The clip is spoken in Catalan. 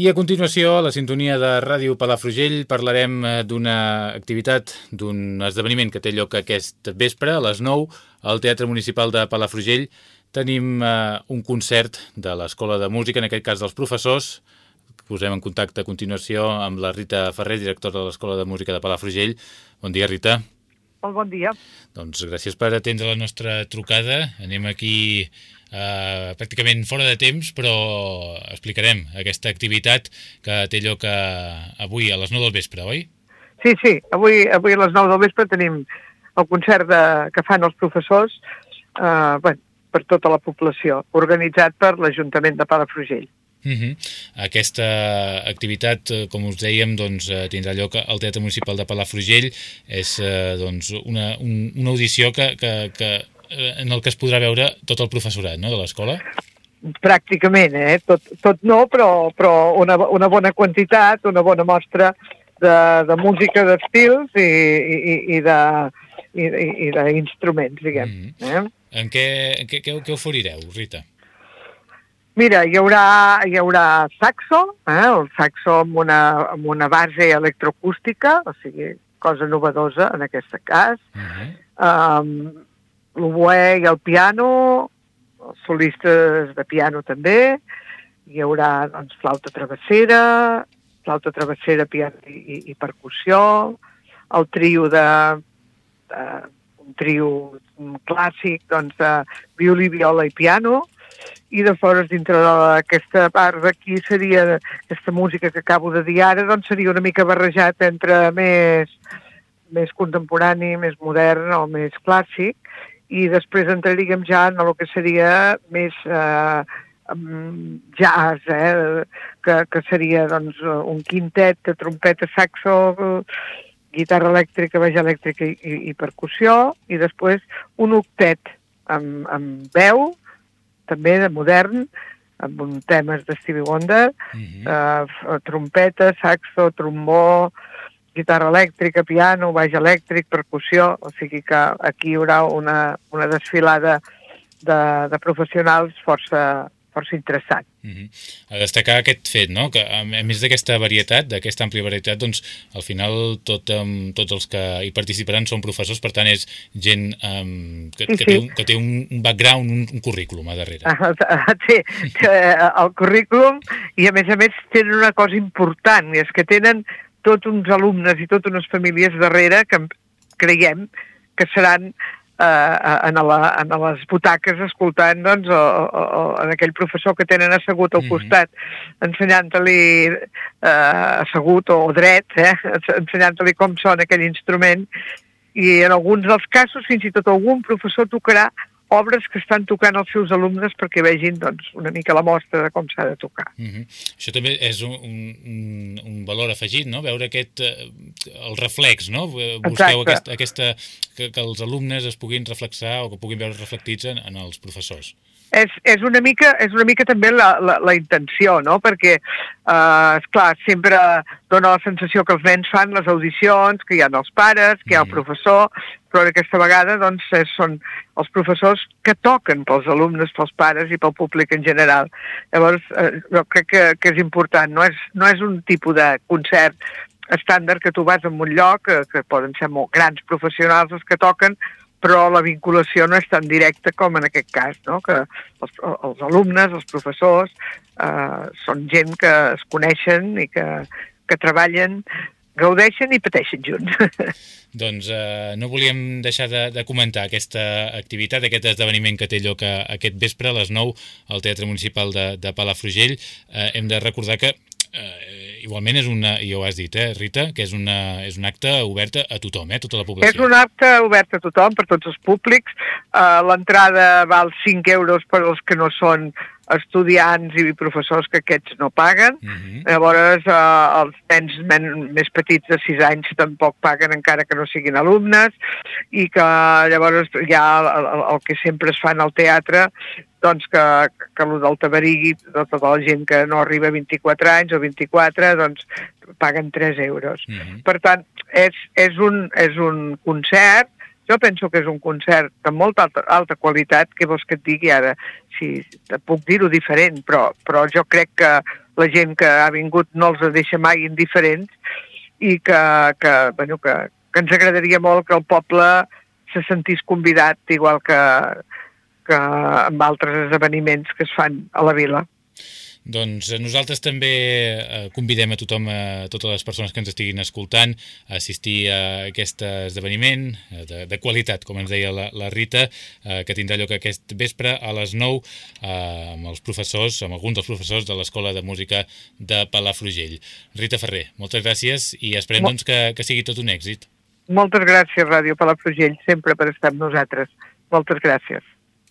I a continuació, a la sintonia de Ràdio Palafrugell, parlarem eh, d'una activitat, d'un esdeveniment que té lloc aquest vespre a les 9 al Teatre Municipal de Palafrugell. Tenim eh, un concert de l'Escola de Música, en aquest cas dels professors. Posem en contacte a continuació amb la Rita Ferrer, directora de l'Escola de Música de Palafrugell. Bon dia, Rita. Molt bon dia. Doncs gràcies per atendre la nostra trucada. Anem aquí eh, pràcticament fora de temps, però explicarem aquesta activitat que té lloc a, eh, avui a les 9 del vespre, oi? Sí, sí, avui, avui a les 9 del vespre tenim el concert de, que fan els professors eh, bueno, per tota la població, organitzat per l'Ajuntament de Palafrugell. Uh -huh. Aquesta activitat, eh, com us dèiem, doncs, eh, tindrà lloc al Teatre Municipal de Palafrugell. És eh, doncs, una, un, una audició que, que, que en el que es podrà veure tot el professorat no, de l'escola? Pràcticament, eh? Tot, tot no, però, però una, una bona quantitat, una bona mostra de, de música d'estils i, i, i de i, i d'instruments, diguem. Mm -hmm. eh? En què, en què, què, què oferireu, Rita? Mira, hi haurà, hi haurà saxo, eh? el saxo amb una, amb una base electroacústica, o sigui, cosa novedosa en aquest cas. Uh -huh. um, l'oboè i el piano, els solistes de piano també, hi haurà doncs, flauta travessera, flauta travessera, piano i, i, i percussió, el trio de, de un trio clàssic doncs, de violí, viola i piano, i de fora dintre d'aquesta part d'aquí seria aquesta música que acabo de dir ara, doncs seria una mica barrejat entre més, més contemporani, més modern o més clàssic, i després entraríem ja en el que seria més eh, jazz, eh, que, que seria doncs, un quintet de trompeta, saxo, guitarra elèctrica, baix elèctrica i, i, i percussió, i després un octet amb, amb veu, també de modern, amb un temes de Stevie Wonder, uh -huh. eh, trompeta, saxo, trombó, guitarra elèctrica, piano, baix elèctric, percussió, o sigui que aquí hi haurà una, una desfilada de, de professionals força, força interessant. Uh -huh. A destacar aquest fet, no? que a més d'aquesta varietat, d'aquesta àmplia varietat, doncs al final tot, um, tots els que hi participaran són professors, per tant és gent um, que, sí, que, té un, que té un background, un, un currículum a darrere. Ah, sí, el currículum i a més a més tenen una cosa important, i és que tenen tots uns alumnes i totes unes famílies darrere que creiem que seran eh, en, la, en les butaques escoltant doncs, o, o, o en aquell professor que tenen assegut al mhm. costat mm -hmm. ensenyant-li eh, assegut o dret, eh, ensenyant-li com sona aquell instrument i en alguns dels casos fins i tot algun professor tocarà obres que estan tocant els seus alumnes perquè vegin doncs, una mica la mostra de com s'ha de tocar. Uh mhm. -huh. Això també és un, un, un valor afegit, no? veure aquest, eh, el reflex, no? busqueu aquest, aquesta, que, que els alumnes es puguin reflexar o que puguin veure reflectits en, en els professors és, és, una mica, és una mica també la, la, la intenció, no? Perquè, eh, esclar, sempre dona la sensació que els nens fan les audicions, que hi ha els pares, que hi ha el mm. professor, però aquesta vegada doncs, són els professors que toquen pels alumnes, pels pares i pel públic en general. Llavors, eh, jo crec que, que és important, no és, no és un tipus de concert estàndard que tu vas en un lloc, que, que poden ser molt grans professionals els que toquen, però la vinculació no és tan directa com en aquest cas, no? que els, els alumnes, els professors, eh, són gent que es coneixen i que, que treballen gaudeixen i pateixen junts. Doncs eh, no volíem deixar de, de comentar aquesta activitat, aquest esdeveniment que té lloc aquest vespre a les 9 al Teatre Municipal de, de Palafrugell. Eh, hem de recordar que eh, igualment és una, i ho has dit, eh, Rita, que és, una, és un acte obert a tothom, eh, tota la població. És un acte obert a tothom, per tots els públics. Uh, L'entrada val 5 euros per als que no són estudiants i professors que aquests no paguen. Uh mhm. -huh. Llavors, eh, els nens men, més petits de 6 anys tampoc paguen encara que no siguin alumnes i que llavors hi ha el, el, el que sempre es fa en el teatre doncs que, que el del tabarigui, de tota la gent que no arriba a 24 anys o 24, doncs paguen 3 euros. Mhm. -huh. Per tant, és, és, un, és un concert, Jo penso que és un concert de molta alta, alta qualitat, que vols que et digui ara, si puc dir-ho diferent, però, però jo crec que la gent que ha vingut no els deixa mai indiferents i que, que, bueno, que, que ens agradaria molt que el poble se sentís convidat, igual que, que amb altres esdeveniments que es fan a la vila. Doncs nosaltres també eh, convidem a tothom, a totes les persones que ens estiguin escoltant, a assistir a aquest esdeveniment eh, de, de qualitat, com ens deia la, la Rita, eh, que tindrà lloc aquest vespre a les 9 eh, amb els professors, amb alguns dels professors de l'Escola de Música de Palafrugell. Rita Ferrer, moltes gràcies i esperem doncs, que, que sigui tot un èxit. Moltes gràcies, Ràdio Palafrugell, sempre per estar amb nosaltres. Moltes gràcies.